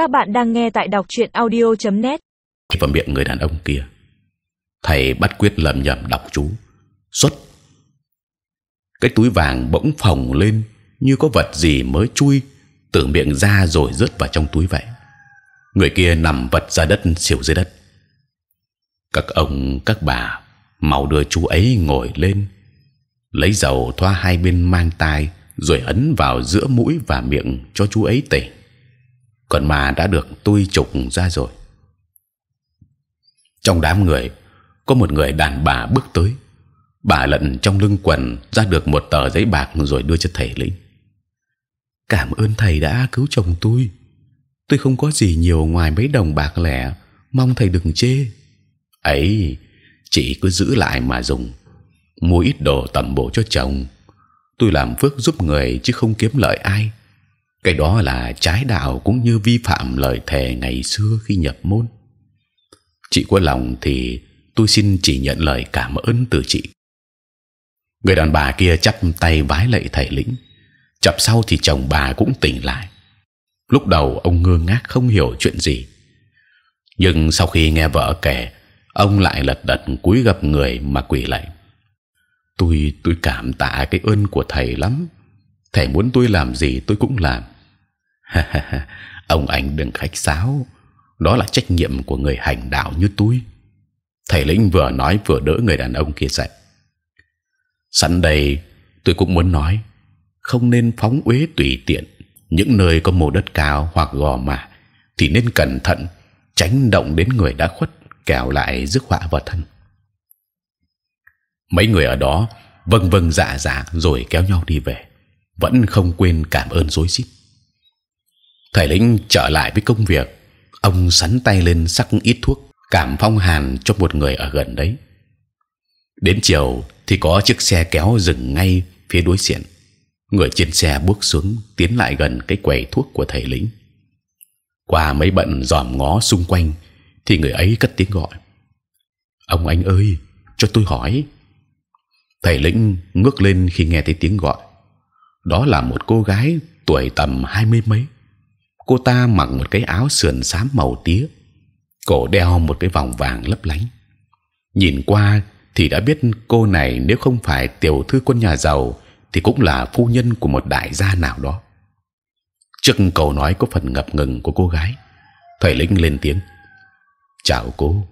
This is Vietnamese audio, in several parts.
Các bạn đang nghe tại đọc truyện audio.net. vào miệng người đàn ông kia. Thầy bắt quyết lầm nhầm đọc chú xuất. Cái túi vàng bỗng phồng lên như có vật gì mới chui từ miệng ra rồi rớt vào trong túi vậy. Người kia nằm vật ra đất xỉu dưới đất. Các ông các bà mau đưa chú ấy ngồi lên, lấy dầu thoa hai bên mang tai rồi ấn vào giữa mũi và miệng cho chú ấy tỉnh. Còn mà đã được tôi trục ra rồi. Trong đám người có một người đàn bà bước tới, bà lận trong lưng quần ra được một tờ giấy bạc rồi đưa cho thầy lĩnh. Cảm ơn thầy đã cứu chồng tôi. Tôi không có gì nhiều ngoài mấy đồng bạc lẻ, mong thầy đừng chê. ấy chị cứ giữ lại mà dùng, mua ít đồ tầm bổ cho chồng. Tôi làm phước giúp người chứ không kiếm lợi ai. Cái đó là trái đạo cũng như vi phạm lời thề ngày xưa khi nhập môn. Chị có lòng thì tôi xin chỉ nhận lời cảm ơn từ chị. Người đàn bà kia chắp tay vái lạy thầy lĩnh. Chập sau thì chồng bà cũng tỉnh lại. Lúc đầu ông ngơ ngác không hiểu chuyện gì, nhưng sau khi nghe vợ kể, ông lại lật đật cúi gập người mà quỳ lạy. Tôi tôi cảm tạ cái ơn của thầy lắm. Thầy muốn tôi làm gì tôi cũng làm. ông anh đừng khách sáo, đó là trách nhiệm của người hành đạo như tôi. Thầy lĩnh vừa nói vừa đỡ người đàn ông kia dậy. Sẵn đây, tôi cũng muốn nói, không nên phóng uế tùy tiện. Những nơi có mồ đất cao hoặc gò mả thì nên cẩn thận, tránh động đến người đã khuất, kẻo lại rước họa vào thân. Mấy người ở đó vâng vâng dạ dạ rồi kéo nhau đi về, vẫn không quên cảm ơn rối rít. Thầy lĩnh trở lại với công việc, ông sắn tay lên sắc ít thuốc cảm phong hàn cho một người ở gần đấy. Đến chiều thì có chiếc xe kéo dừng ngay phía đối diện. Người trên xe bước xuống tiến lại gần cái quầy thuốc của thầy lĩnh. Qua mấy bận dòm ngó xung quanh thì người ấy cất tiếng gọi: ông anh ơi, cho tôi hỏi. Thầy lĩnh ngước lên khi nghe thấy tiếng gọi. Đó là một cô gái tuổi tầm hai mươi mấy. Cô ta mặc một cái áo sườn xám màu tía, cổ đeo một cái vòng vàng lấp lánh. Nhìn qua thì đã biết cô này nếu không phải tiểu thư quân nhà giàu thì cũng là phu nhân của một đại gia nào đó. Trước câu nói có phần ngập ngừng của cô gái, thầy lĩnh lên tiếng: chào cô,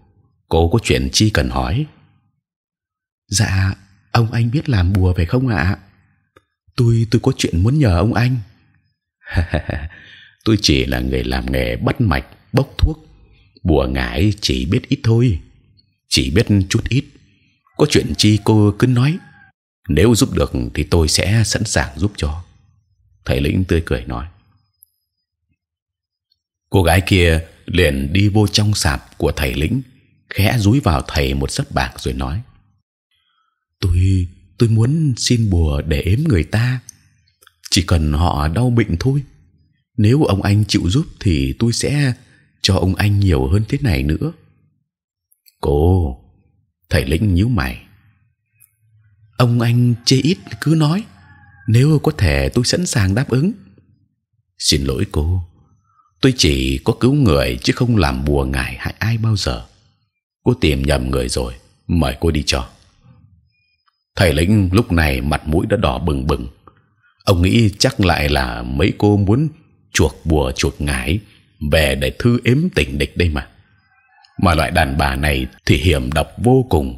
cô có chuyện chi cần hỏi? Dạ, ông anh biết làm bùa phải không ạ? Tôi tôi có chuyện muốn nhờ ông anh. tôi chỉ là người làm nghề bắt mạch, bốc thuốc, bùa ngải chỉ biết ít thôi, chỉ biết chút ít. Có chuyện chi cô cứ nói, nếu giúp được thì tôi sẽ sẵn sàng giúp cho. Thầy lĩnh tươi cười nói. Cô gái kia liền đi vô trong sạp của thầy lĩnh, khẽ dúi vào thầy một sấp bạc rồi nói: tôi muốn xin bùa để ếm người ta, chỉ cần họ đau bệnh thôi. Nếu ông anh chịu giúp thì tôi sẽ cho ông anh nhiều hơn thế này nữa. Cô, thầy lĩnh nhíu mày. Ông anh chê ít cứ nói, nếu có thể tôi sẵn sàng đáp ứng. Xin lỗi cô, tôi chỉ có cứu người chứ không làm bùa ngải hại ai bao giờ. Cô tìm nhầm người rồi, mời cô đi cho. Thầy lĩnh lúc này mặt mũi đã đỏ bừng bừng. Ông nghĩ chắc lại là mấy cô muốn chuộc bùa chuộc ngải về để thư ếm tỉnh địch đây mà. Mà loại đàn bà này thì hiểm độc vô cùng.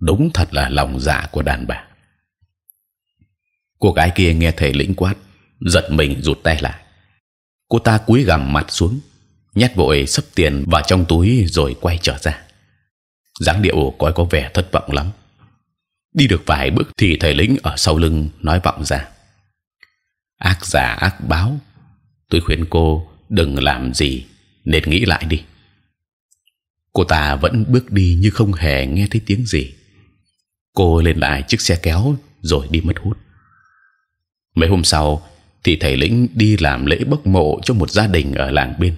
Đúng thật là lòng dạ của đàn bà. Cô gái kia nghe thầy lĩnh quát, giật mình rụt tay lại. Cô ta cúi gằm mặt xuống, nhét vội sấp tiền vào trong túi rồi quay trở ra. dáng điệu coi có vẻ thất vọng lắm. Đi được vài bước thì thầy lĩnh ở sau lưng nói vọng ra: ác giả ác báo. Tôi khuyên cô đừng làm gì, nên nghĩ lại đi. Cô ta vẫn bước đi như không hề nghe thấy tiếng gì. Cô lên lại chiếc xe kéo rồi đi mất hút. Mấy hôm sau thì thầy lĩnh đi làm lễ bốc mộ cho một gia đình ở làng bên.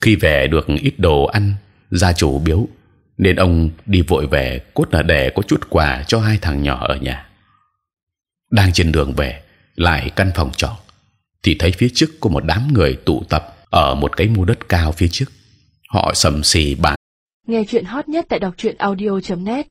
Khi về được ít đồ ăn, gia chủ biếu, nên ông đi vội về cốt là để có chút quà cho hai thằng nhỏ ở nhà. Đang trên đường về, lại căn phòng trọ, thì thấy phía trước có một đám người tụ tập ở một cái mua đất cao phía trước. Họ sầm xì bàn. Nghe chuyện hot nhất tại đọc truyện audio .net.